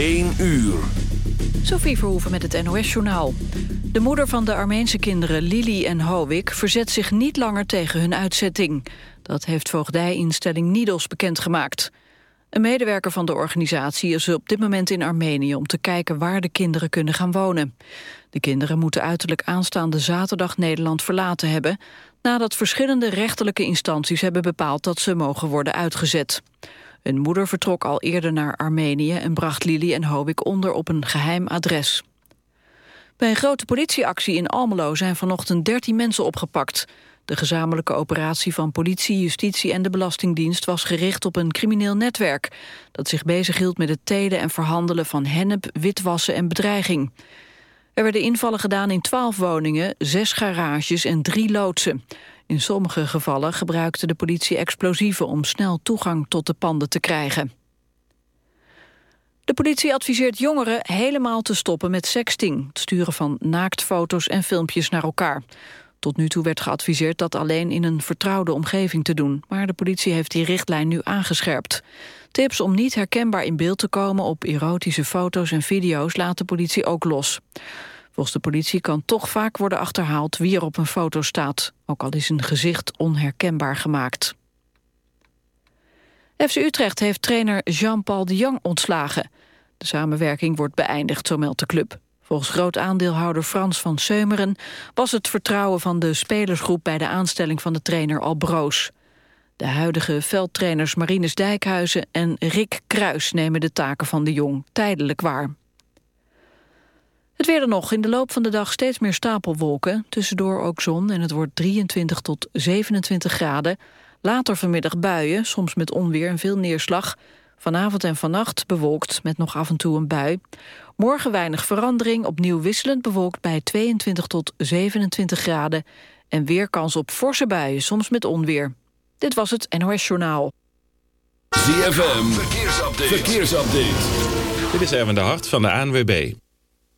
1 uur. Sophie Verhoeven met het NOS-journaal. De moeder van de Armeense kinderen Lili en Howik... verzet zich niet langer tegen hun uitzetting. Dat heeft voogdijinstelling Nidos bekendgemaakt. Een medewerker van de organisatie is op dit moment in Armenië... om te kijken waar de kinderen kunnen gaan wonen. De kinderen moeten uiterlijk aanstaande zaterdag Nederland verlaten hebben... nadat verschillende rechterlijke instanties hebben bepaald... dat ze mogen worden uitgezet. Hun moeder vertrok al eerder naar Armenië... en bracht Lili en Hobik onder op een geheim adres. Bij een grote politieactie in Almelo zijn vanochtend 13 mensen opgepakt. De gezamenlijke operatie van politie, justitie en de Belastingdienst... was gericht op een crimineel netwerk... dat zich bezighield met het telen en verhandelen van hennep, witwassen en bedreiging. Er werden invallen gedaan in 12 woningen, zes garages en drie loodsen. In sommige gevallen gebruikte de politie explosieven om snel toegang tot de panden te krijgen. De politie adviseert jongeren helemaal te stoppen met sexting, het sturen van naaktfoto's en filmpjes naar elkaar. Tot nu toe werd geadviseerd dat alleen in een vertrouwde omgeving te doen, maar de politie heeft die richtlijn nu aangescherpt. Tips om niet herkenbaar in beeld te komen op erotische foto's en video's laat de politie ook los. Volgens de politie kan toch vaak worden achterhaald wie er op een foto staat, ook al is een gezicht onherkenbaar gemaakt. FC Utrecht heeft trainer Jean-Paul de Jong ontslagen. De samenwerking wordt beëindigd, zo meldt de club. Volgens groot aandeelhouder Frans van Seumeren... was het vertrouwen van de spelersgroep bij de aanstelling van de trainer al broos. De huidige veldtrainers Marinus Dijkhuizen en Rick Kruis... nemen de taken van de Jong tijdelijk waar. Het weer er nog. In de loop van de dag steeds meer stapelwolken. Tussendoor ook zon en het wordt 23 tot 27 graden. Later vanmiddag buien, soms met onweer en veel neerslag. Vanavond en vannacht bewolkt met nog af en toe een bui. Morgen weinig verandering, opnieuw wisselend bewolkt bij 22 tot 27 graden. En weer kans op forse buien, soms met onweer. Dit was het NOS Journaal. ZFM, verkeersupdate. verkeersupdate. Dit is Erwin de Hart van de ANWB.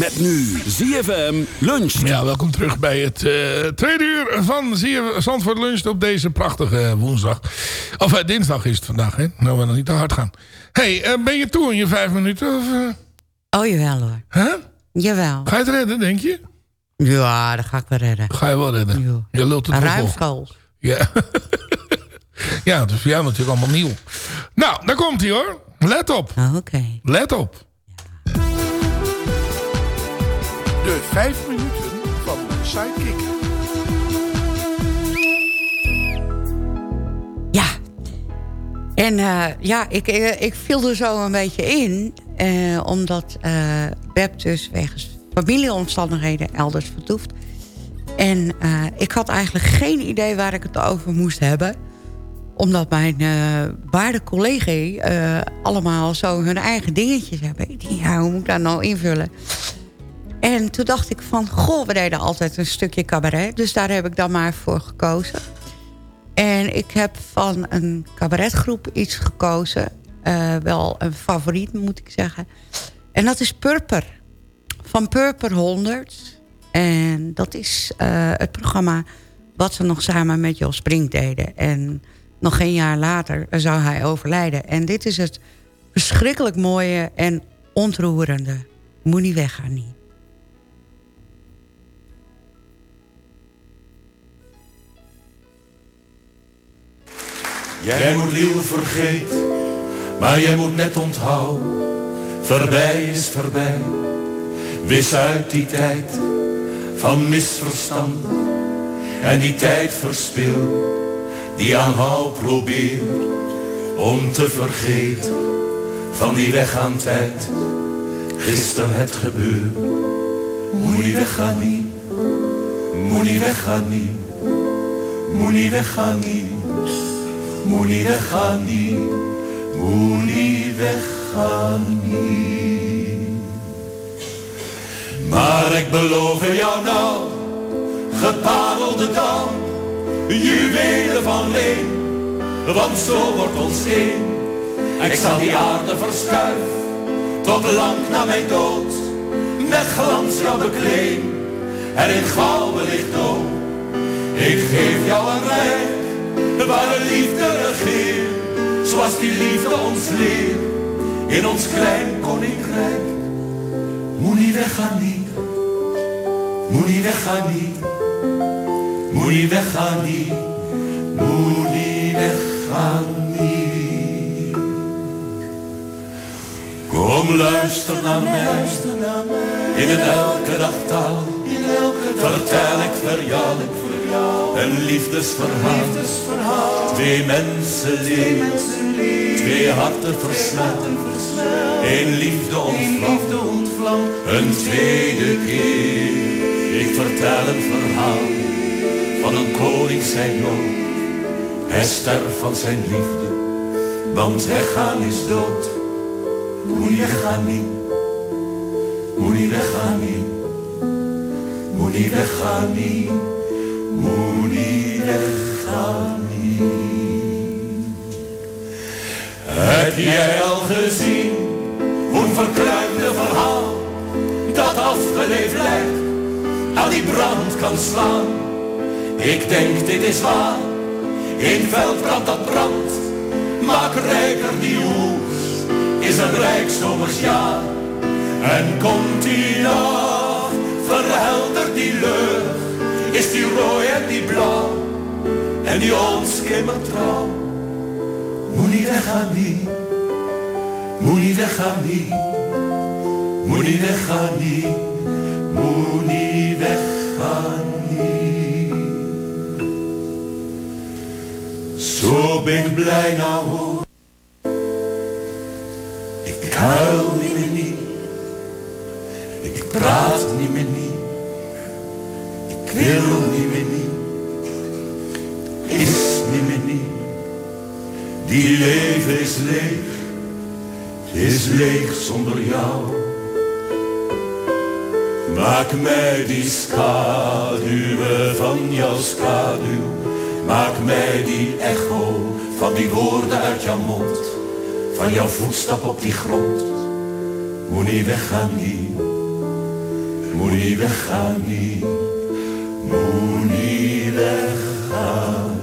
Met nu ZFM luncht. Ja, welkom terug bij het eh, tweede uur van ZFM Zandvoort Lunch op deze prachtige woensdag. Of eh, dinsdag is het vandaag, hè? Nou, we nog niet te hard gaan. hey, eh, ben je toe in je vijf minuten? Of, eh, Oh, jawel hoor. hè? Jawel. Ga je het redden, denk je? Ja, dat ga ik wel redden. Ga je wel redden. Ja. Je lult het. Ruimschools. Ja. ja, dat is voor jou natuurlijk allemaal nieuw. Nou, daar komt hij hoor. Let op. Oh, Oké. Let op. De vijf minuten van Sidekick. Ja. En eh, ja, ik, ik, ik viel er zo een beetje in. eh, omdat eh Beb dus wegens familieomstandigheden elders vertoeft. En eh, ik had eigenlijk geen idee waar ik het over moest hebben. Omdat mijn eh waarde collega's eh, allemaal zo hun eigen dingetjes hebben. Ik ja, hoe moet ik dat nou invullen? En toen dacht ik van, goh, we deden altijd een stukje cabaret. Dus daar heb ik dan maar voor gekozen. En ik heb van een cabaretgroep iets gekozen. Uh, wel een favoriet, moet ik zeggen. En dat is Purper. Van Purper 100. En dat is uh, het programma wat ze nog samen met Jos Brink deden. En nog geen jaar later zou hij overlijden. En dit is het verschrikkelijk mooie en ontroerende. Moet niet weggaan, niet. Jij moet lief vergeet, maar jij moet net onthouden. Voorbij is voorbij, wis uit die tijd van misverstand. En die tijd verspil, die aan hou probeert om te vergeten van die weggaan tijd. Gisteren het gebeurt, moet niet weggaan niet, moet niet weggaan niet, moet niet weggaan niet. Moet niet weggaan niet, moet niet weggaan niet. Maar ik beloof jou nou, geparelde dan, juwelen van leen. Want zo wordt ons één. Ik zal die aarde verschuiven, tot lang na mijn dood. Met glans jou bekleed, en in gouden licht dood. Ik geef jou een rijk waar de liefde regeert, zoals die liefde ons leert, in ons klein koninkrijk. Moet niet weggaan niet, moet niet weggaan niet, moet niet weggaan niet, moet niet weggaan niet. Kom luister naar mij, in het elke dagtaal, vertel ik, verjaal ik, een liefdesverhaal. Twee mensen leven, twee harten verslaan. Eén liefde ontvlamt, een tweede keer. Ik vertel een verhaal van een koning zijn nood. Hij sterft van zijn liefde, want weggaan is dood. Moet je gaan niet, moet je weggaan niet, moet je weggaan niet. Heb jij al gezien hoe verkruimde verhaal dat afgeleefd lijkt? Aan die brand kan slaan? Ik denk dit is waar, in veldbrand dat brandt, maak rijker die hoes, is een rijk zomersjaar. En komt die nacht, verheldert die lucht is die rooi en die blauw. En die ons trouw. Moet niet weggaan niet, moet niet weggaan niet, moet niet weggaan niet, moet niet weggaan niet. Zo ben ik blij nou hoor, ik huil niet meer niet, ik praat leeg, is leeg zonder jou. Maak mij die schaduwen van jouw schaduw. Maak mij die echo van die woorden uit jouw mond. Van jouw voetstap op die grond. Moet niet weggaan niet, moet niet weggaan niet. Moet niet weggaan,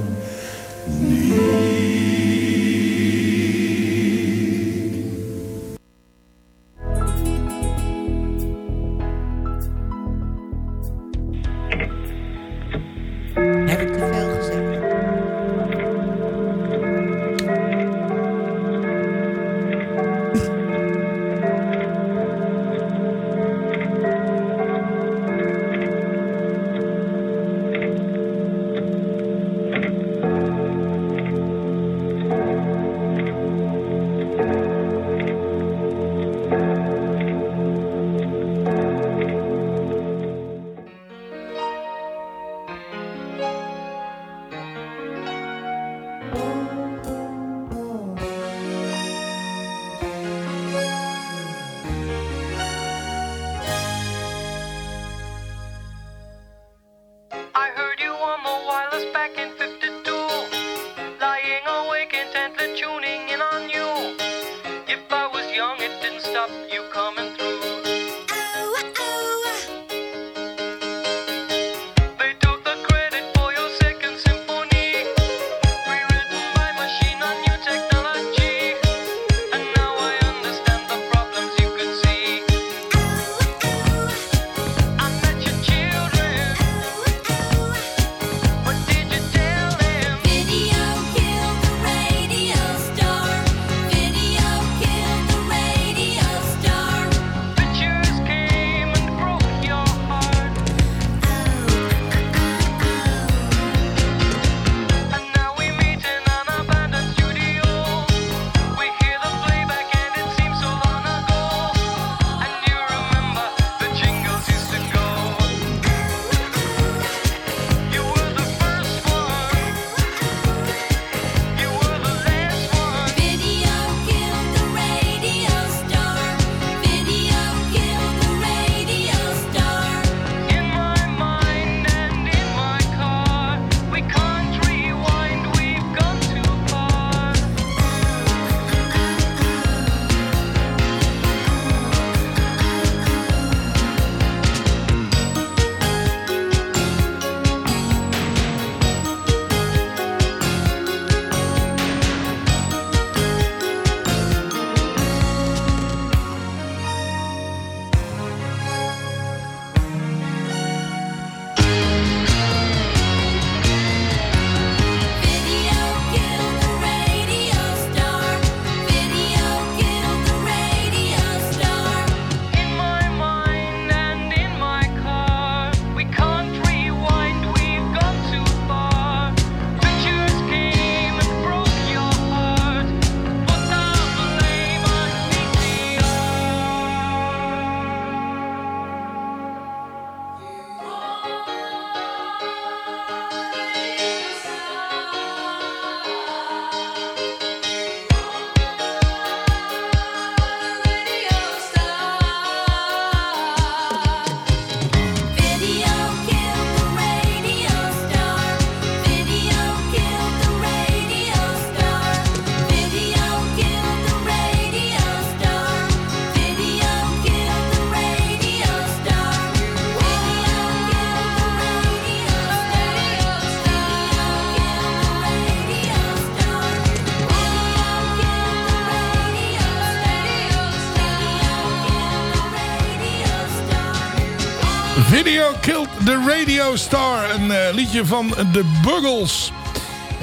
the Radio Star. Een eh, liedje van The Buggles.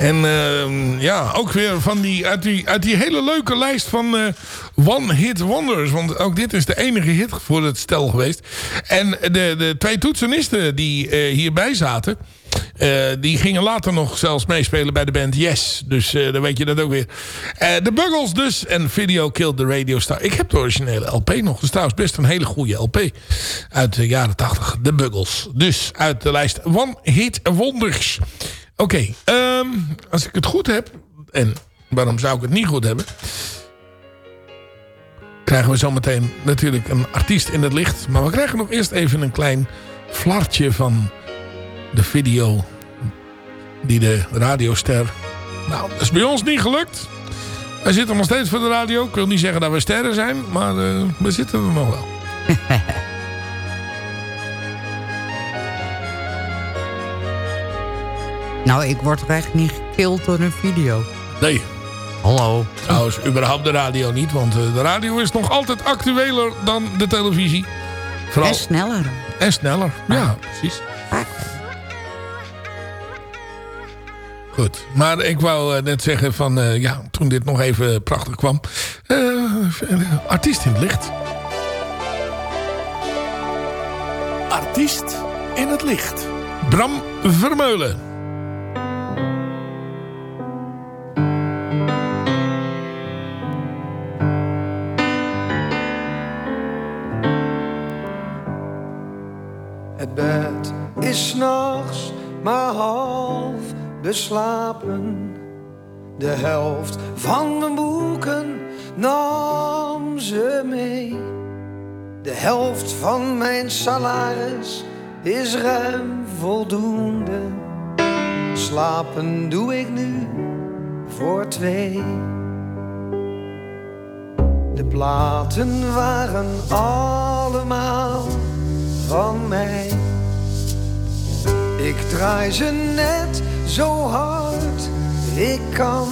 En ehm, ja, ook weer van die, uit, die, uit die hele leuke lijst van eh, One Hit Wonders. Want ook dit is de enige hit voor het stel geweest. En de, de twee toetsenisten die eh, hierbij zaten... eh, die gingen later nog zelfs meespelen bij de band Yes. Dus dan weet je dat ook weer. De Buggles dus. En Video Killed the Radio Star. Ik heb de originele LP nog. Dat is trouwens best een hele goede LP. Uit de jaren 80. De Buggles. Dus uit de lijst One Hit Wonders. Oké, ehm, als ik het goed heb... En waarom zou ik het niet goed hebben... Krijgen we zometeen natuurlijk een artiest in het licht. Maar we krijgen nog eerst even een klein flartje van de video. Die de radioster... Nou, dat is bij ons niet gelukt. Wij zitten nog steeds voor de radio. Ik wil niet zeggen dat we sterren zijn. Maar eh, we zitten er nog wel. Nou, ik word toch echt niet gekild door een video. Nee. Hallo. Trouwens, überhaupt de radio niet. Want eh, de radio is nog altijd actueler dan de televisie. Vooral... En sneller. En sneller, ja, precies. Goed, maar ik wou eh, net zeggen van, eh, ja, toen dit nog even prachtig kwam. eh, artiest in het licht. Artiest in het licht. Bram Vermeulen. Bed is 's nachts maar half beslapen. De helft van mijn boeken nam ze mee. De helft van mijn salaris is ruim voldoende. Slapen doe ik nu voor twee. De platen waren allemaal van mij. Ik draai ze net zo hard ik kan.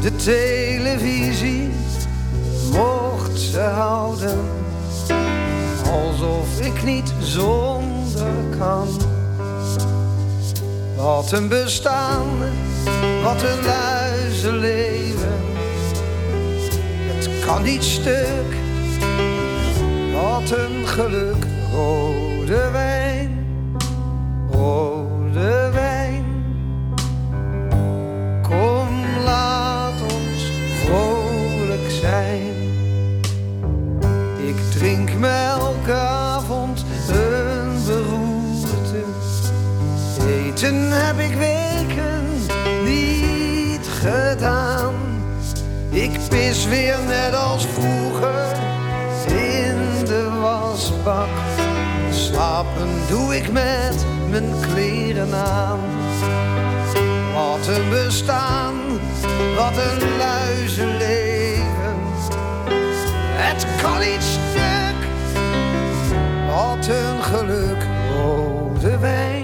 De televisie mocht ze houden, alsof ik niet zonder kan. Wat een bestaan, wat een luizenleven. Het kan niet stuk, wat een geluk, rode wijn, Pis weer net als vroeger in de wasbak. Slapen doe ik met mijn kleren aan. Wat een bestaan, wat een luizenleven. Het kan niet stuk, wat een geluk. Rode wijn,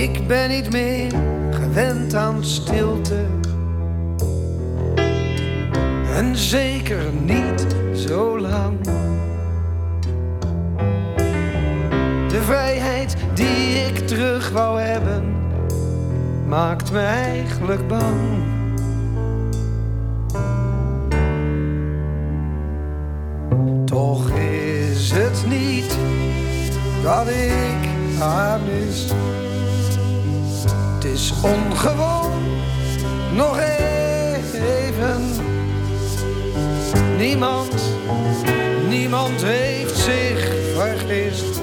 Ik ben niet meer gewend aan stilte. En zeker niet zo lang. De vrijheid die ik terug wou hebben, maakt me eigenlijk bang. Toch is het niet dat ik haar mis. Is ongewoon, nog even. Niemand, niemand heeft zich vergist.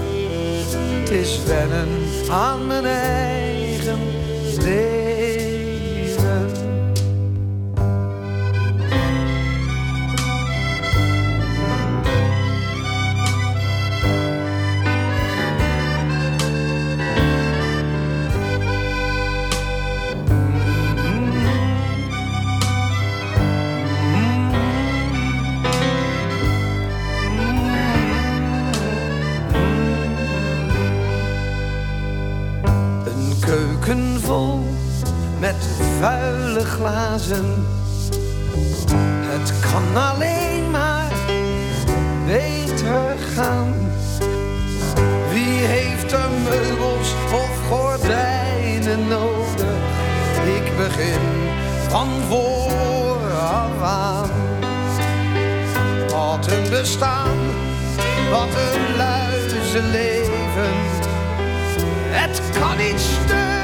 Het is wennen aan mijn eigen leven. met vuile glazen. Het kan alleen maar beter gaan. Wie heeft er meubels of gordijnen nodig? Ik begin van vooraf aan. Wat een bestaan, wat een luizenleven. Het kan niet stuk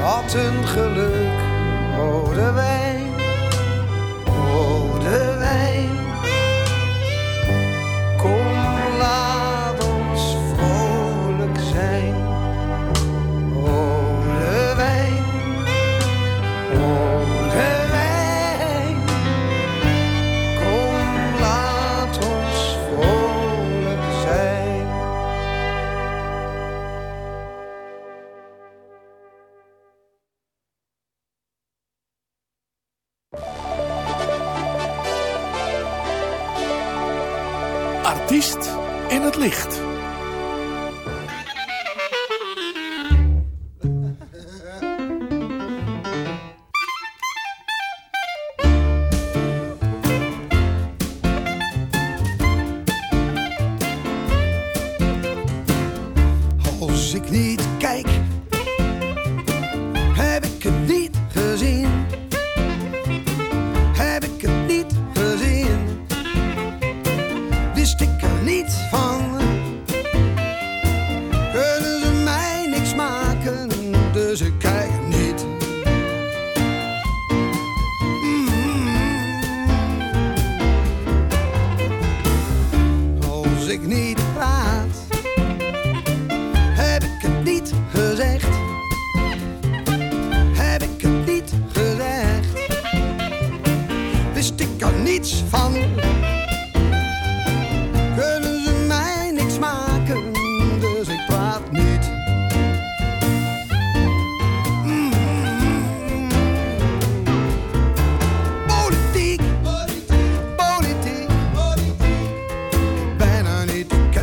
had een geluk.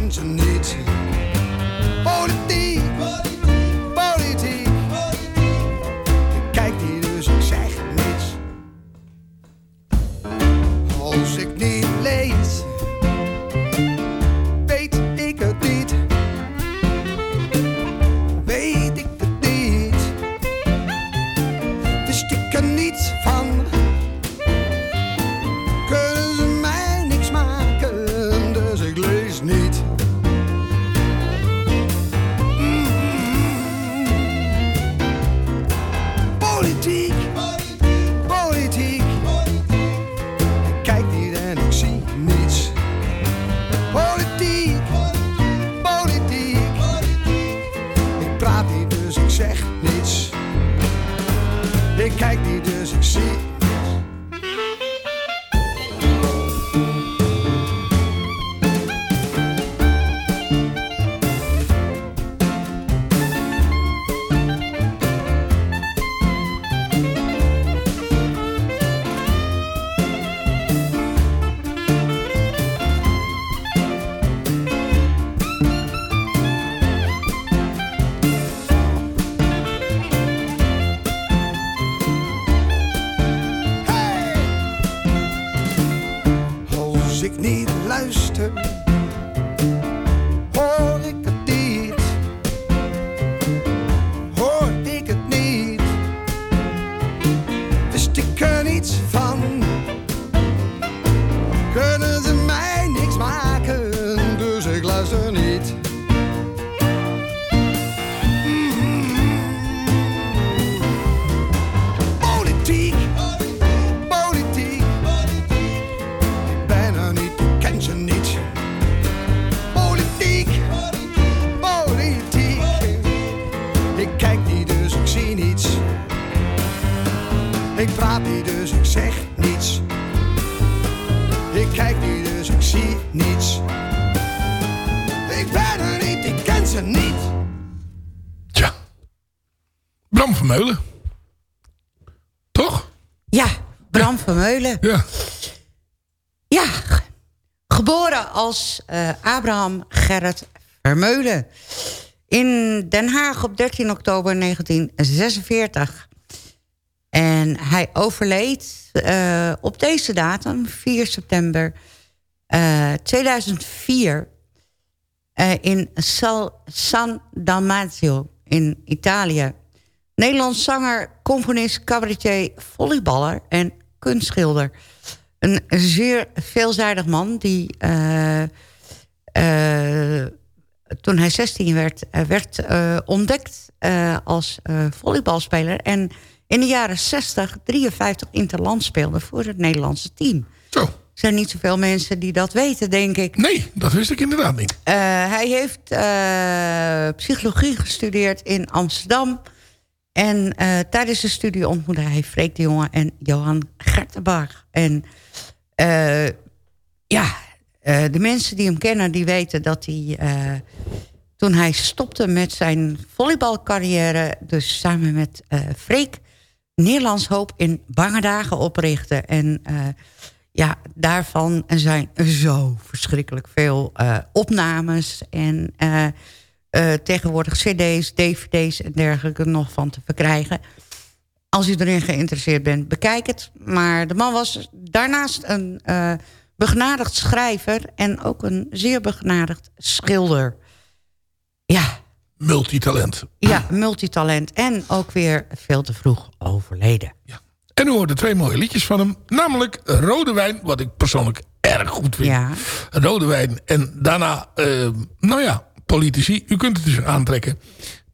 change I need to. Vermeulen. Ja. Ja, geboren als eh, Abraham Gerrit Vermeulen. In Den Haag op 13 oktober 1946. En hij overleed eh, op deze datum, 4 september eh, 2004... in Sal San Dalmatio in Italië. Nederlands zanger, componist, cabaretier, volleyballer en kunstschilder. Een zeer veelzijdig man die... Uh, toen hij 16 werd, werd ontdekt als volleybalspeler... en in de jaren 60 53 interland speelde voor het Nederlandse team. Zo. Er zijn niet zoveel mensen die dat weten, denk ik. Nee, dat wist ik inderdaad niet. Uh, hij heeft uh, psychologie gestudeerd in Amsterdam. En uh, tijdens de studie ontmoette hij Freek de Jonge en Johan En ja, de mensen die hem kennen, die weten dat hij... toen hij stopte met zijn volleybalcarrière... dus samen met Freek Nederlands Hoop in bange dagen oprichten. En ja, daarvan zijn zo verschrikkelijk veel opnames en tegenwoordig cd's, dvd's en dergelijke nog van te verkrijgen. Als u erin geïnteresseerd bent, bekijk het. Maar de man was daarnaast een begnadigd schrijver en ook een zeer begnadigd schilder. Ja, multitalent. Ja, multitalent. En ook weer veel te vroeg overleden. Ja. En u hoorde twee mooie liedjes van hem. Namelijk Rode Wijn, wat ik persoonlijk erg goed vind. Ja. Rode Wijn. En daarna, uh, nou ja, politici. U kunt het dus aantrekken.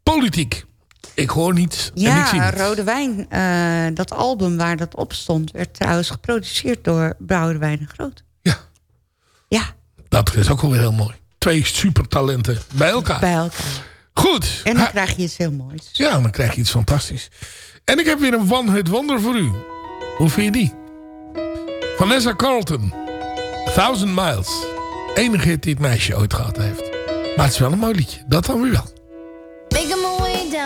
Politiek. Ik hoor niets ja, en ik zie niets. Rode Wijn. Uh, dat album waar dat op stond... werd trouwens geproduceerd door Brouwerwijn en Groot. Ja. Ja. Dat is ook wel weer heel mooi. Twee supertalenten bij elkaar. Bij elkaar. Goed. En dan krijg je iets heel moois. Ja, dan krijg je iets fantastisch. En ik heb weer een One Hit Wonder voor u. Hoe vind je die? Vanessa Carlton. Thousand Miles. Enige hit die het meisje ooit gehad heeft. Maar het is wel een mooi liedje. Dat dan weer wel.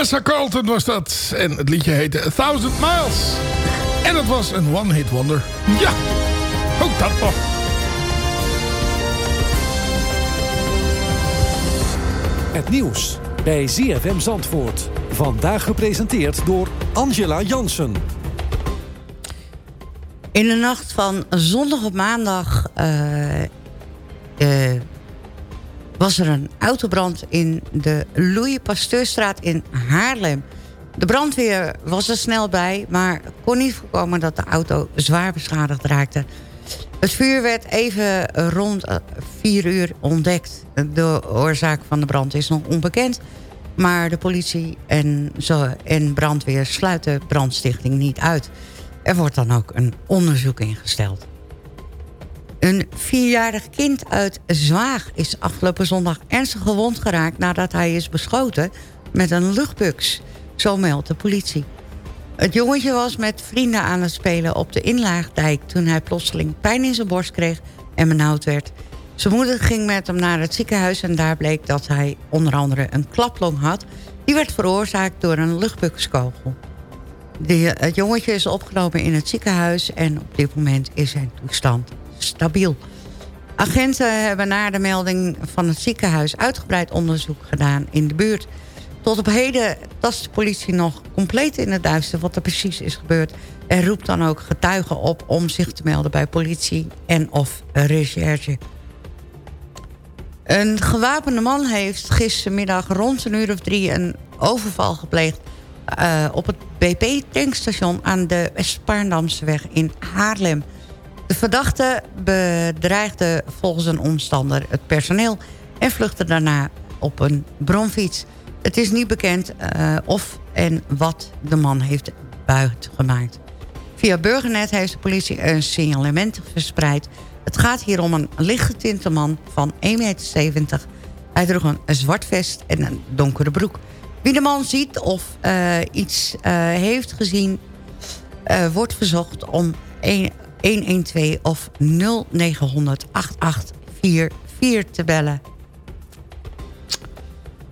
Vanessa Carlton was dat. En het liedje heette A Thousand Miles. En het was een one-hit wonder. Ja, ook dat nog. Het nieuws bij ZFM Zandvoort. Vandaag gepresenteerd door Angela Jansen. In de nacht van zondag op maandag eh, eh, was er een autobrand in de Louis Pasteurstraat in Haarlem. De brandweer was er snel bij, maar kon niet voorkomen dat de auto zwaar beschadigd raakte. Het vuur werd even rond 4 uur ontdekt. De oorzaak van de brand is nog onbekend. Maar de politie en, en brandweer sluiten brandstichting niet uit. Er wordt dan ook een onderzoek ingesteld. Een vierjarig kind uit Zwaag is afgelopen zondag ernstig gewond geraakt... nadat hij is beschoten met een luchtbux. Zo meldt de politie. Het jongetje was met vrienden aan het spelen op de inlaagdijk... toen hij plotseling pijn in zijn borst kreeg en benauwd werd. Zijn moeder ging met hem naar het ziekenhuis... en daar bleek dat hij onder andere een klaplong had. Die werd veroorzaakt door een luchtbukskogel. Het jongetje is opgenomen in het ziekenhuis... en op dit moment is zijn toestand stabiel. Agenten hebben na de melding van het ziekenhuis... uitgebreid onderzoek gedaan in de buurt. Tot op heden tast de politie nog compleet in het duister... wat er precies is gebeurd. En roept dan ook getuigen op om zich te melden bij politie en of recherche. Een gewapende man heeft gistermiddag rond een uur of drie... een overval gepleegd uh, op het BP-tankstation... aan de Westpaarndamseweg in Haarlem. De verdachte bedreigde volgens een omstander het personeel... en vluchtte daarna op een bromfiets. Het is niet bekend uh, of en wat de man heeft buitgemaakt. Via Burgernet heeft de politie een signalement verspreid. Het gaat hier om een lichtgetinte man van 1,70 meter. Hij droeg een zwart vest en een donkere broek. Wie de man ziet of uh, iets uh, heeft gezien... wordt verzocht om 112 of 0900 8844 te bellen.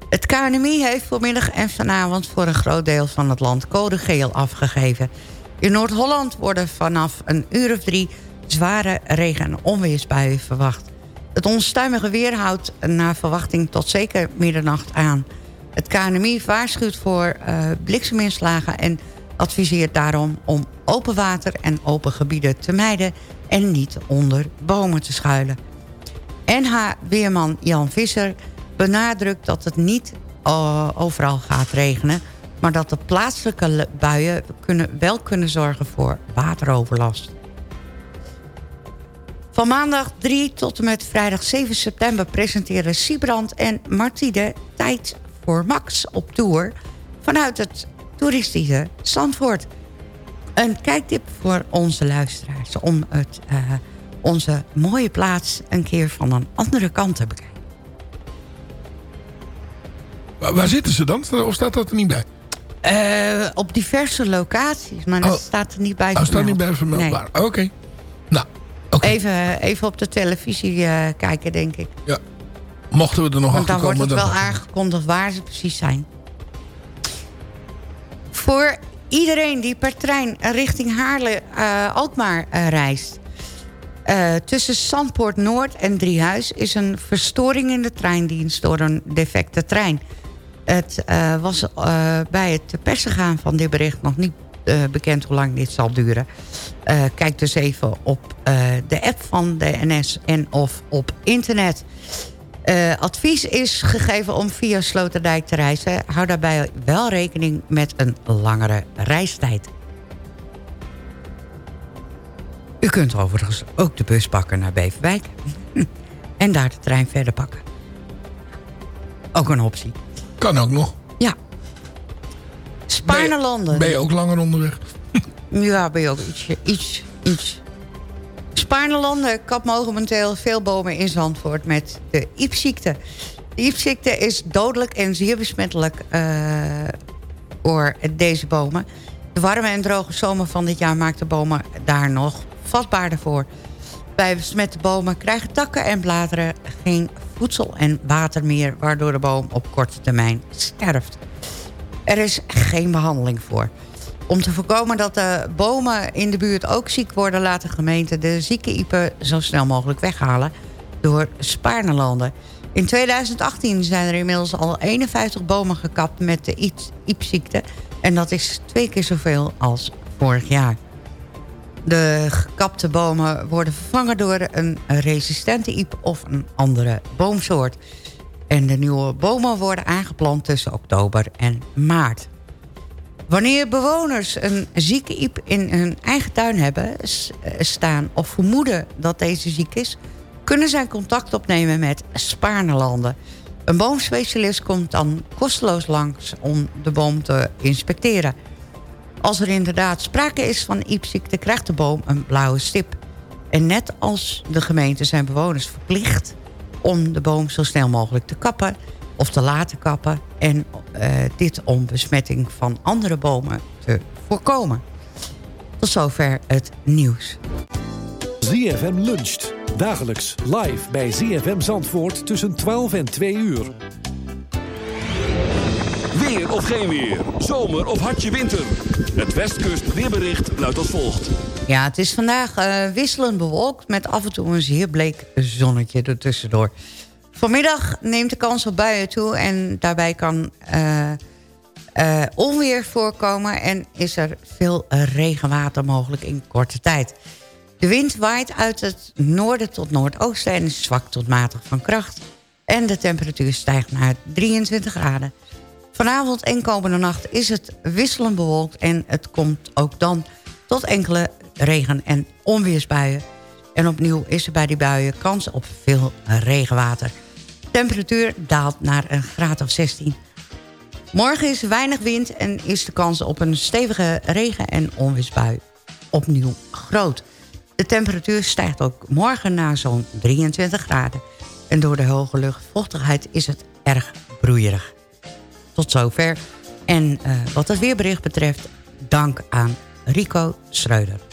Het KNMI heeft vanmiddag en vanavond voor een groot deel van het land code geel afgegeven. In Noord-Holland worden vanaf een uur of drie zware regen- en onweersbuien verwacht. Het onstuimige weer houdt naar verwachting tot zeker middernacht aan. Het KNMI waarschuwt voor uh, blikseminslagen en adviseert daarom om open water en open gebieden te mijden... en niet onder bomen te schuilen. NH-weerman Jan Visser benadrukt dat het niet uh, overal gaat regenen... maar dat de plaatselijke buien kunnen, wel kunnen zorgen voor wateroverlast. Van maandag 3 tot en met vrijdag 7 september... presenteren Siebrand en Martide Tijd voor Max op tour... vanuit het toeristische Zandvoort. Een kijktip voor onze luisteraars... om het, uh, onze mooie plaats een keer van een andere kant te bekijken. Waar, waar zitten ze dan? Of staat dat er niet bij? Uh, op diverse locaties, maar dat oh. staat er niet bij Oh, staat niet bij vermeldbaar. Nee. Oké. Okay. Nou, okay. even, even op de televisie uh, kijken, denk ik. Ja. Mochten we er nog achter komen... dan wordt het wel aangekondigd waar ze precies zijn. Voor iedereen die per trein richting Haarlem-Alkmaar uh, uh, reist... Uh, tussen Zandpoort Noord en Driehuis is een verstoring in de treindienst door een defecte trein. Het was bij het te persen gaan van dit bericht nog niet eh, bekend hoe lang dit zal duren. Eh, kijk dus even op eh, de app van de NS en of op internet. Eh, advies is gegeven om via Sloterdijk te reizen. Hou daarbij wel rekening met een langere reistijd. U kunt overigens ook de bus pakken naar Beverwijk. en daar de trein verder pakken. Ook een optie. Kan ook nog. Ja. Spaarnelanden. Ben je ook langer onderweg? Ja, ben je ook iets. iets, iets. Spaarnelanden kapt momenteel veel bomen in Zandvoort met de iepziekte. De iepziekte is dodelijk en zeer besmettelijk eh, voor deze bomen. De warme en droge zomer van dit jaar maakt de bomen daar nog vatbaarder voor. Bij besmette bomen krijgen takken en bladeren geen voedsel en water meer... waardoor de boom op korte termijn sterft. Er is geen behandeling voor. Om te voorkomen dat de bomen in de buurt ook ziek worden... laat de gemeente de zieke iepen zo snel mogelijk weghalen... door Spaarnelanden. In 2018 zijn er inmiddels al 51 bomen gekapt met de iep- iepziekte... en dat is twee keer zoveel als vorig jaar. De gekapte bomen worden vervangen door een resistente iep of een andere boomsoort. En de nieuwe bomen worden aangeplant tussen oktober en maart. Wanneer bewoners een zieke iep in hun eigen tuin hebben eh, staan... of vermoeden dat deze ziek is... kunnen zij contact opnemen met Spaarnelanden. Een boomspecialist komt dan kosteloos langs om de boom te inspecteren. Als er inderdaad sprake is van iepziekte... krijgt de boom een blauwe stip. En net als de gemeente zijn bewoners verplicht... om de boom zo snel mogelijk te kappen of te laten kappen... en eh, dit om besmetting van andere bomen te voorkomen. Tot zover het nieuws. ZFM luncht. Dagelijks live bij ZFM Zandvoort tussen 12 en 2 uur. Weer of geen weer. Zomer of hartje winter. Het Westkust weerbericht luidt als volgt. Ja, het is vandaag eh, wisselend bewolkt... met af en toe een zeer bleek zonnetje ertussendoor. Vanmiddag neemt de kans op buien toe... en daarbij kan eh, eh, onweer voorkomen... en is er veel regenwater mogelijk in korte tijd. De wind waait uit het noorden tot noordoosten... en is zwak tot matig van kracht. En de temperatuur stijgt naar 23 graden. Vanavond en komende nacht is het wisselend bewolkt... en het komt ook dan tot enkele regen- en onweersbuien. En opnieuw is er bij die buien kans op veel regenwater. Temperatuur daalt naar een graad of 16. Morgen is weinig wind en is de kans op een stevige regen- en onweersbui opnieuw groot. De temperatuur stijgt ook morgen naar zo'n 23 graden. En door de hoge luchtvochtigheid is het erg broeierig. Tot zover. En eh, wat het weerbericht betreft, dank aan Rico Schreuder.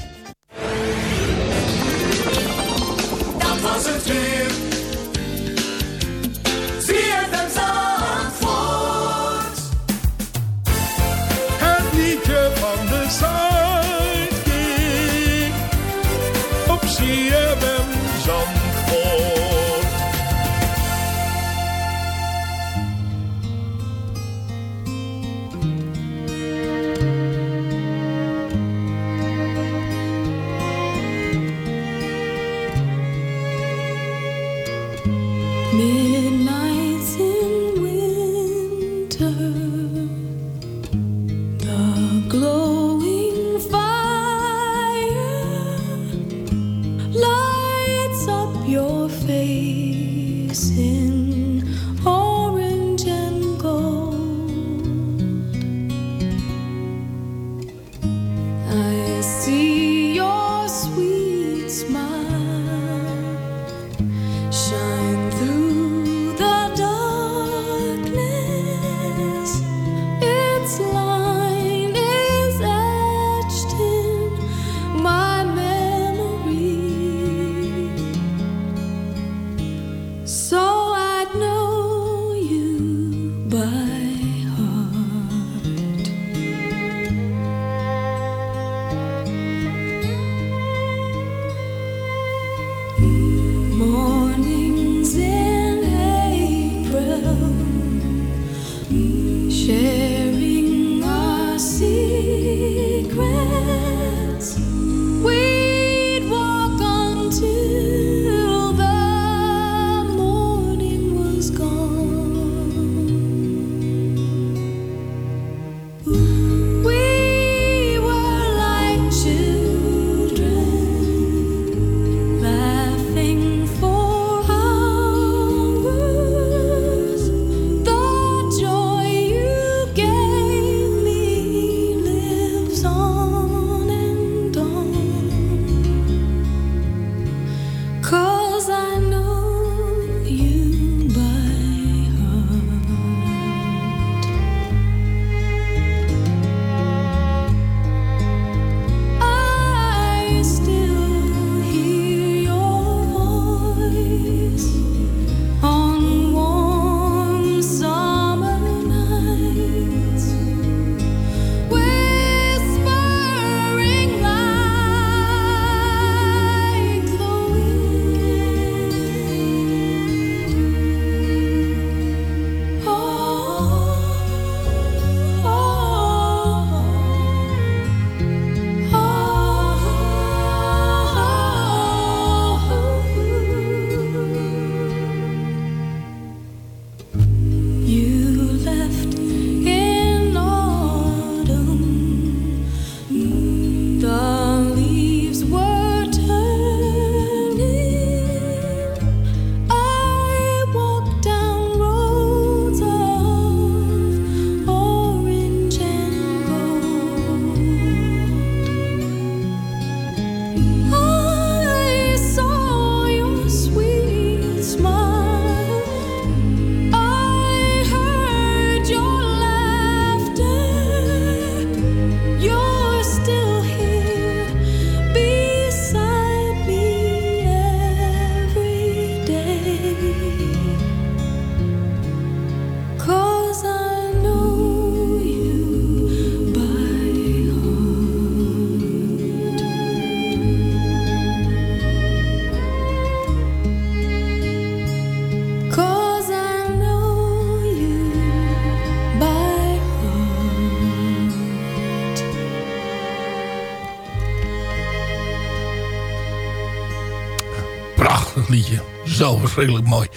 Zo verschrikkelijk mooi.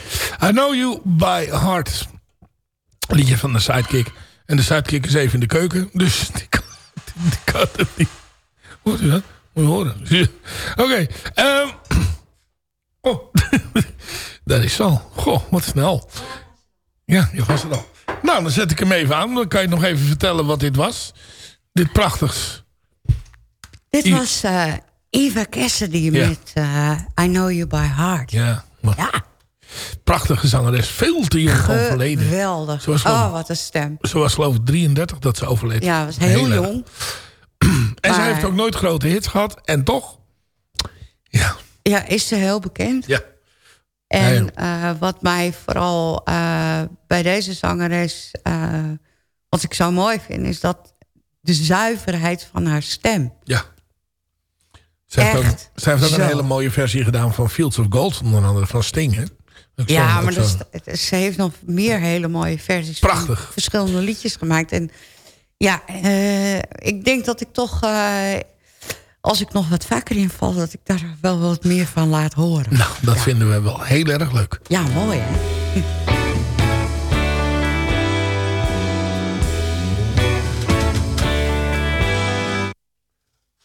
I Know You by Heart. Liedje van de Sidekick. En de Sidekick is even in de keuken. Dus die kan, die kan het niet. Hoort u dat? Moet je horen. Oké. ehm, oh. dat is zo. Goh, wat snel. Ja, je was er al. Nou, dan zet ik hem even aan. Dan kan je nog even vertellen wat dit was. Dit prachtigs. Dit was eh, Eva Cassidy Ja. met eh, I Know You By Heart. Ja. Maar- Prachtige zangeres. Veel te jong overleden. Geweldig. Oh, wat een stem. Ze was geloof ik 33 dat ze overleed. Ja, was heel, erg. jong. En ze heeft ook nooit grote hits gehad. En toch. Ja, is ze heel bekend. Ja. En eh, wat mij vooral eh, bij deze zangeres... eh, wat ik zo mooi vind, is dat de zuiverheid van haar stem. Ja. Ze heeft, ook, heeft ook een hele mooie versie gedaan van Fields of Gold. Onder andere van Sting. Hè? Ook ja, maar dat is- ze heeft nog meer hele mooie versies. Prachtig. Van verschillende liedjes gemaakt. En ja, eh, ik denk dat ik toch... eh, als ik nog wat vaker inval... dat ik daar wel wat meer van laat horen. Nou, dat vinden we wel heel erg leuk. Ja, mooi hè?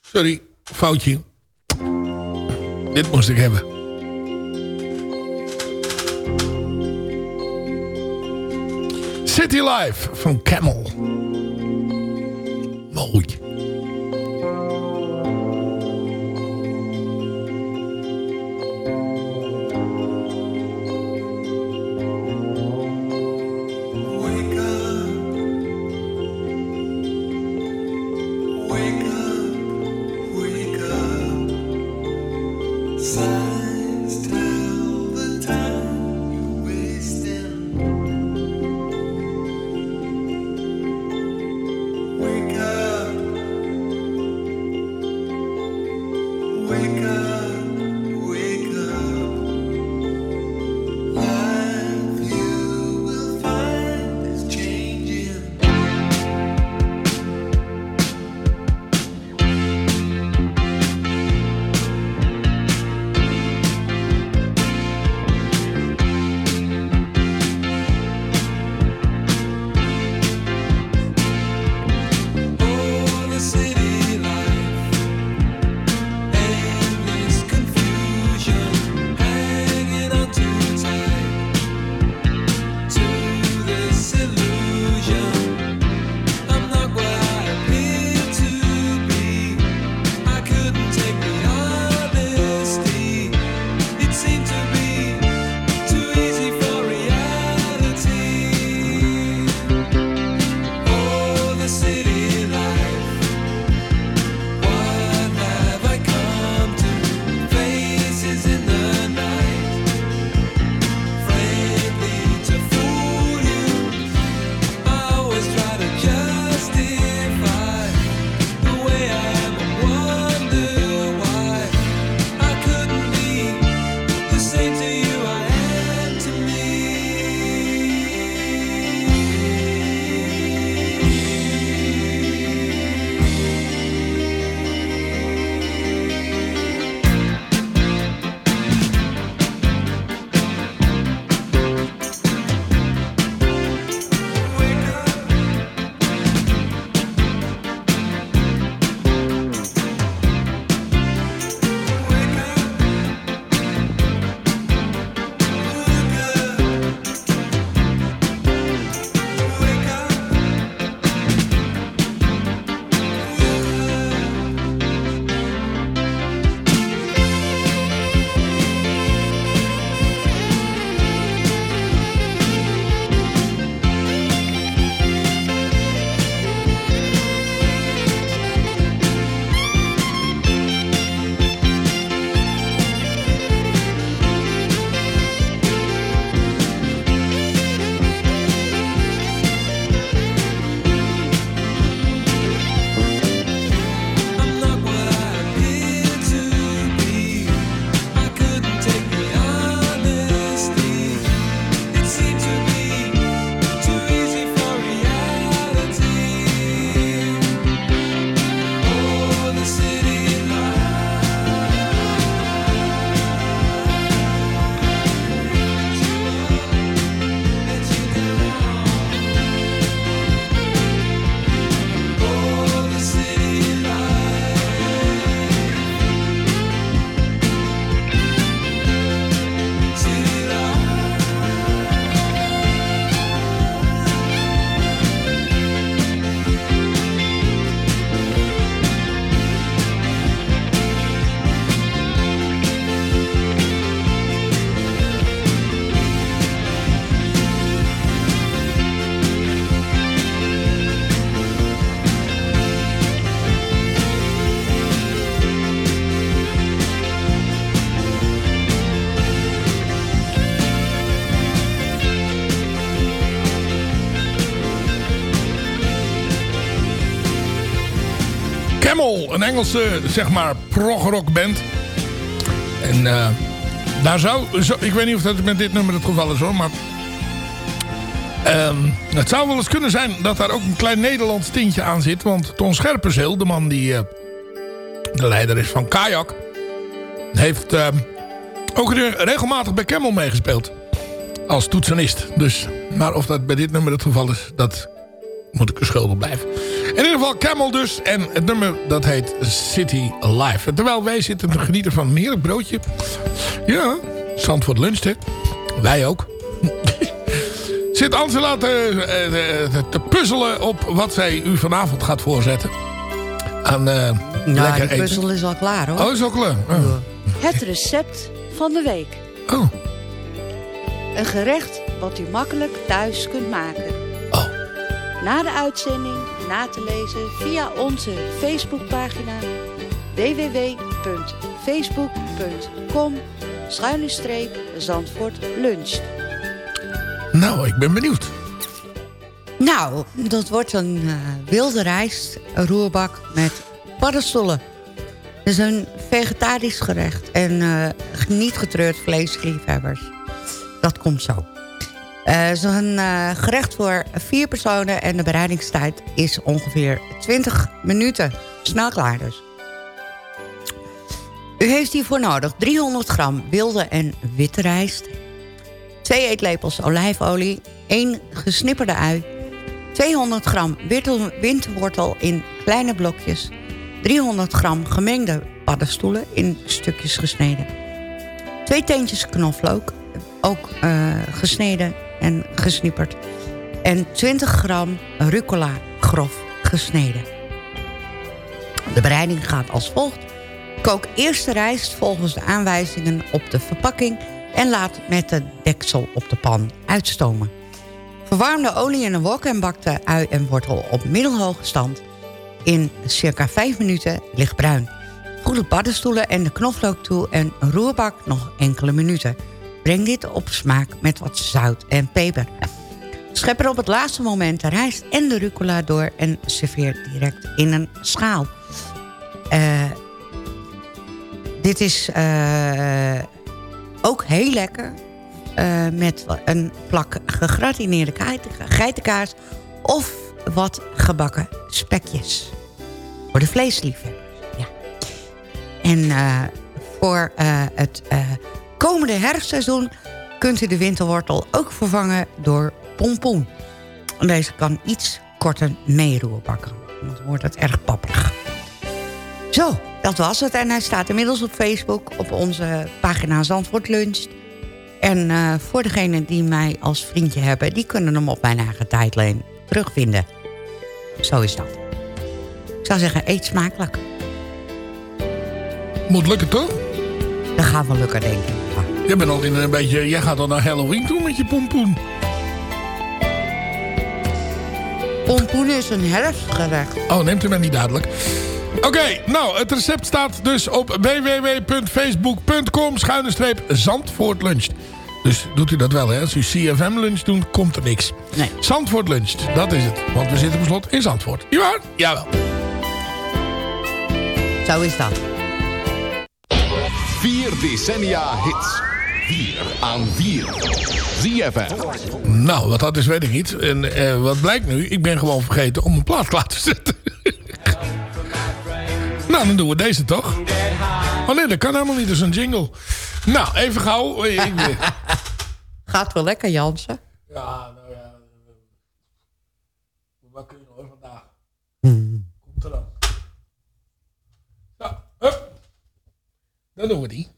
Sorry, foutje. Dit moest ik hebben. City Life van Camel. Mooi. Een Engelse, zeg maar, prog-rock band. En eh, daar zou, zo, ik weet niet of dat met dit nummer het geval is hoor, maar... ehm, het zou wel eens kunnen zijn dat daar ook een klein Nederlands tintje aan zit. Want Ton Scherpenzeel, de man die eh, de leider is van Kajak... heeft ehm, ook re- regelmatig bij Camel meegespeeld. Als toetsenist. Dus, maar of dat bij dit nummer het geval is, dat moet ik er schuldig blijven. In ieder geval Camel dus. En het nummer dat heet City Life. En terwijl wij zitten te genieten van een heerlijk broodje. Ja, Zandvoort luncht hè. Wij ook. Zit Angela te, eh, te, te puzzelen op wat zij u vanavond gaat voorzetten. Aan eh Nou, lekker de eten. puzzel is al klaar hoor. Oh, is al klaar. Oh. Het recept van de week. Oh. Een gerecht wat u makkelijk thuis kunt maken. Na de uitzending na te lezen via onze Facebookpagina www.facebook.com schuine Zandvoort luncht. Nou, ik ben benieuwd. Nou, dat wordt een eh, wilde rijst roerbak met paddenstoelen. Het is een vegetarisch gerecht en eh, niet getreurd vleesliefhebbers. Dat komt zo. Eh, Het is een eh, gerecht voor vier personen en de bereidingstijd is ongeveer 20 minuten. Snel klaar dus. U heeft hiervoor nodig 300 gram wilde en witte rijst... 2 eetlepels olijfolie, 1 gesnipperde ui... 200 gram winterwortel in kleine blokjes... 300 gram gemengde paddenstoelen in stukjes gesneden... 2 teentjes knoflook, ook eh, gesneden en gesnipperd... en 20 gram rucola grof gesneden. De bereiding gaat als volgt. Kook eerst de rijst volgens de aanwijzingen op de verpakking... en laat met de deksel op de pan uitstomen. Verwarm de olie in een wok en bak de ui en wortel op middelhoge stand... in circa 5 minuten lichtbruin. Voeg de paddenstoelen en de knoflook toe en roerbak nog enkele minuten. Breng dit op smaak met wat zout en peper. Schep er op het laatste moment de rijst en de rucola door... en serveer direct in een schaal. Eh, dit is eh, ook heel lekker... eh, met een plak gegratineerde geiten- geitenkaas... of wat gebakken spekjes. Voor de vleesliefhebbers, ja. En voor het komende herfstseizoen... kunt u de winterwortel ook vervangen door pompoen. En Deze kan iets korter meeroerbakken. Want dan wordt het erg papperig. Zo, dat was het. En hij staat inmiddels op Facebook op onze pagina Zandvoort Lunch. En eh, voor degenen die mij als vriendje hebben... die kunnen hem op mijn eigen tijdlijn terugvinden. Zo is dat. Ik zou zeggen, eet smakelijk. Moet lukken toch? Dat gaat wel lukken, denk ik. Jij, bent al in een beetje, jij gaat al naar Halloween toe met je pompoen. Pompoen is een herfstgerecht. Oh, neemt u mij niet dadelijk. Oké, nou, het recept staat dus op www.facebook.com schuine streep Zandvoort luncht. Dus doet u dat wel, hè? Als u CFM lunch doet, komt er niks. Nee. Zandvoort luncht, dat is het. Want we zitten per slot in Zandvoort. Jawel? Jawel. Zo is dat. Vier decennia hits. Vier aan vier. ZFM. Nou, wat dat is, weet ik niet. En eh, wat blijkt nu? Ik ben gewoon vergeten om een plaat klaar te zetten. nou, dan doen we deze toch? Oh nee, dat kan helemaal niet. Dat is een jingle. Nou, even gauw. Ik, Gaat wel lekker, Jansen. Ja, nou ja. Wat kun je nog vandaag? Hmm. Komt er dan. Ja, hup. Dan doen we die.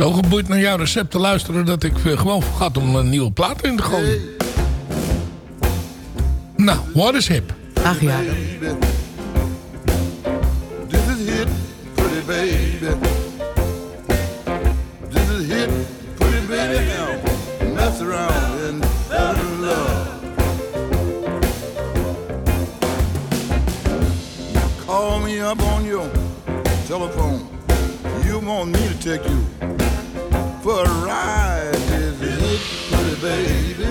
Zo geboeid naar jouw recept te luisteren... dat ik eh, gewoon vergat om een nieuwe plaat in te gooien. Nou, what is hip? Ach ja. This is hit, pretty baby. This is hit, pretty baby. Mess around and fall in love. Call me up on your telephone. You want me to take you for a ride. This is it, pretty baby.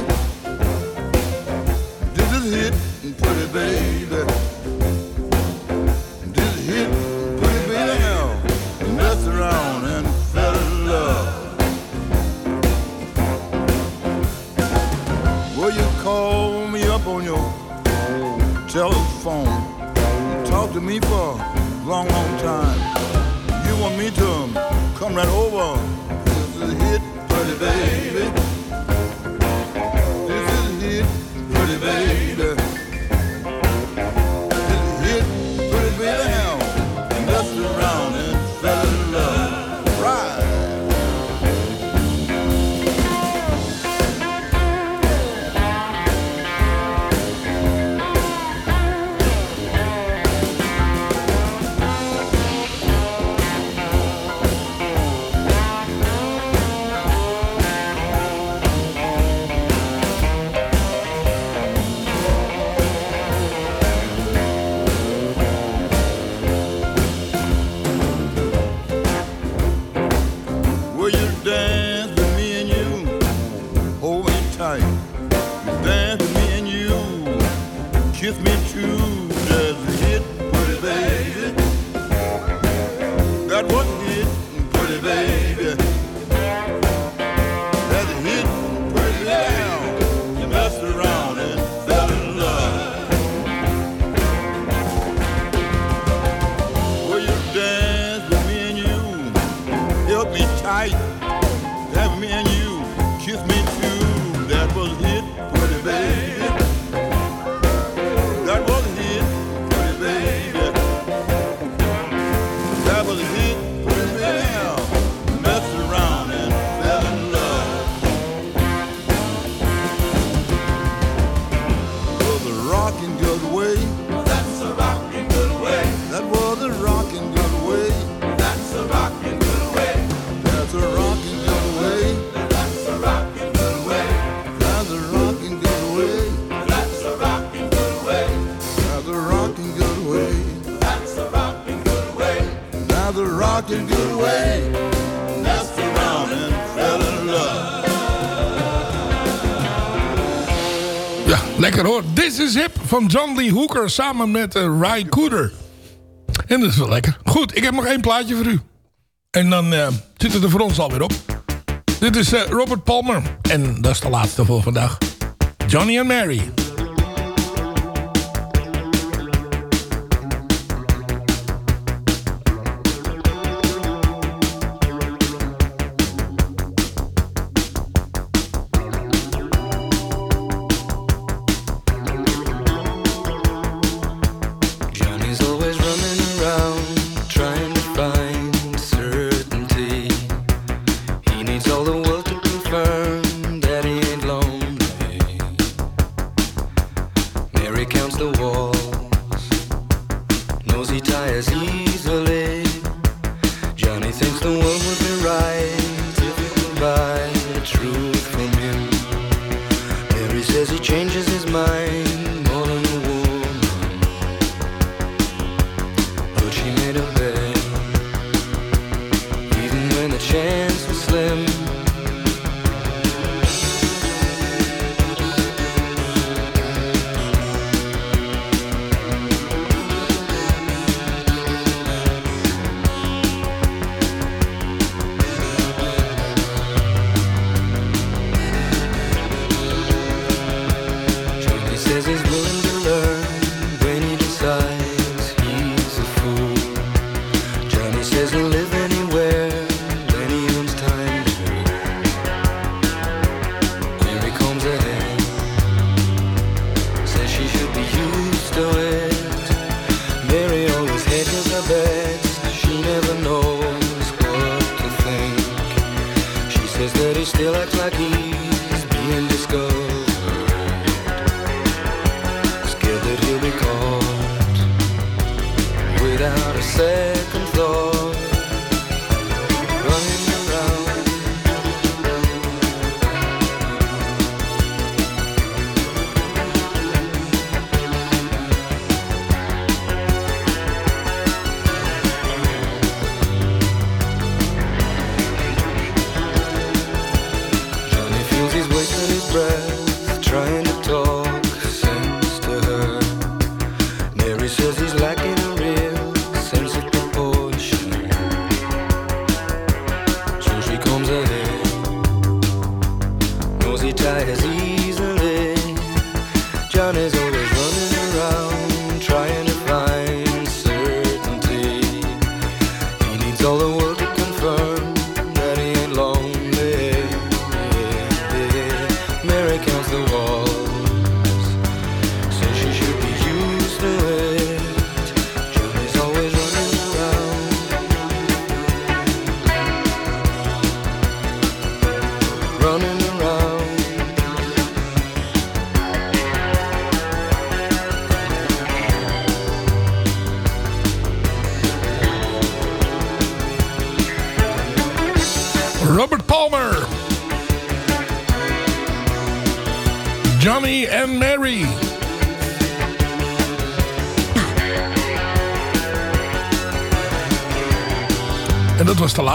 This is it, pretty baby. This is it, pretty baby. Now, mess around and fell in love. Well, you call me up on your telephone. Talk to me for a long, long time. You want me to come right over. van John Lee Hooker samen met eh, Ray Cooder. En dat is wel lekker. Goed, ik heb nog één plaatje voor u. En dan eh, zit het er voor ons alweer op. Dit is eh, Robert Palmer. En dat is de laatste voor vandaag. Johnny and Mary. say.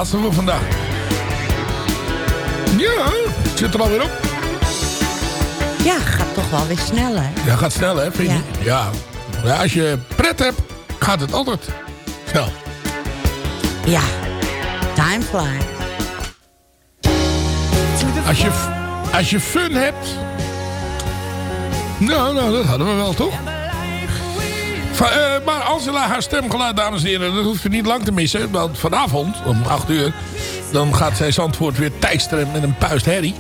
Laatste voor vandaag. Ja, het zit er alweer op. Ja, gaat toch wel weer sneller. Ja, gaat snel hè, vind je? Ja. ja. Als je pret hebt, gaat het altijd snel. Ja, time flies. Als je, als je fun hebt... Nou, nou, dat hadden we wel, toch? Va- eh, maar Angela, haar stemgeluid, dames en heren, dat hoeft u niet lang te missen. Want vanavond, om 8 uur, dan gaat zij Zandvoort weer teisteren met een puist herrie.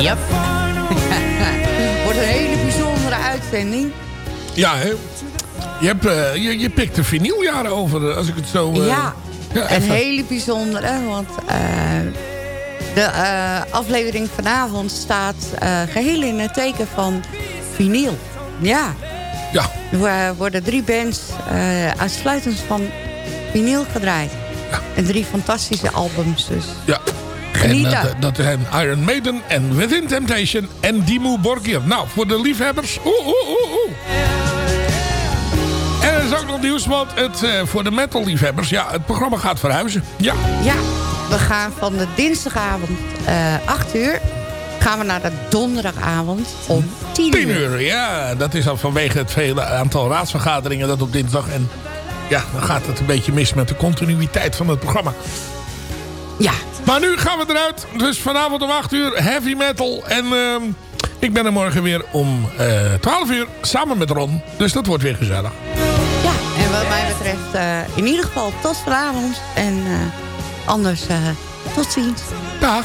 Yep. Wordt een hele bijzondere uitzending. Ja, hè? Je, hebt, eh, je, je pikt de vinyljaren over, eh, als ik het zo... ja, ja, een hele bijzondere. Want eh, de eh, aflevering vanavond staat eh, geheel in het teken van vinyl. Ja. Ja. Er wo- worden drie bands eh, uitsluitend van vinyl gedraaid. En drie fantastische albums dus. Ja. En dat, eh, dat zijn Iron Maiden en Within Temptation en Dimmu Borgir. Nou, voor de liefhebbers. Oeh, oeh, oeh, oeh. En er is ook nog nieuws, want het, eh, voor de metal liefhebbers. Ja, het programma gaat verhuizen. Ja. Ja, we gaan van de dinsdagavond eh 8 uur... gaan we naar de donderdagavond om 10 10 uur. uur, ja. Dat is al vanwege het vele aantal raadsvergaderingen dat op dinsdag. En ja, dan gaat het een beetje mis met de continuïteit van het programma. Ja. Maar nu gaan we eruit. Dus vanavond om 8 uur heavy metal. En ehm, ik ben er morgen weer om eh 12 uur samen met Ron. Dus dat wordt weer gezellig. Ja, en wat mij betreft eh, in ieder geval tot vanavond. En eh, anders eh, tot ziens. Dag.